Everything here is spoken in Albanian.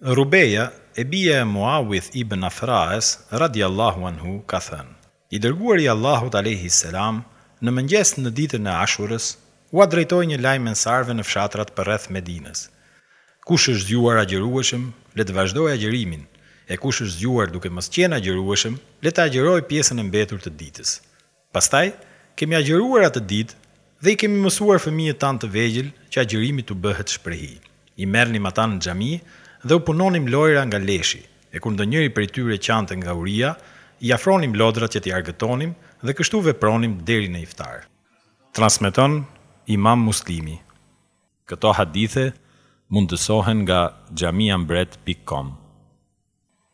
Rubeja, e bija e Muawidh ibn Afra'es, radijallahu anhu, ka thënë, I Dërguari i Allahut, alejhi selam, në mëngjes në ditën e Ashurës, ua drejtoi një lajm ensarëve në fshatrat përreth Medinës, Kush është zgjuar agjërueshëm, le të vazhdojë agjërimin, e kush është zgjuar duke mos qenë agjërueshëm, le të agjërojë pjesën e mbetur të ditës. Pastaj kemi agjëruar atë ditë dhe i kemi mësuar fëmijët tanë të vegjël që agjërimi t'u bëhet shprehi. I merrnim ata në xhami dhe u punonim lojëra nga leshi, e kur ndonjëri prej tyre qante nga uria, i afronim lodrat që t'i argëtonim dhe kështu vepronim deri në iftar. Transmeton Imam Muslimi. Këto hadithe mundësohen nga xhamiambret pik kom.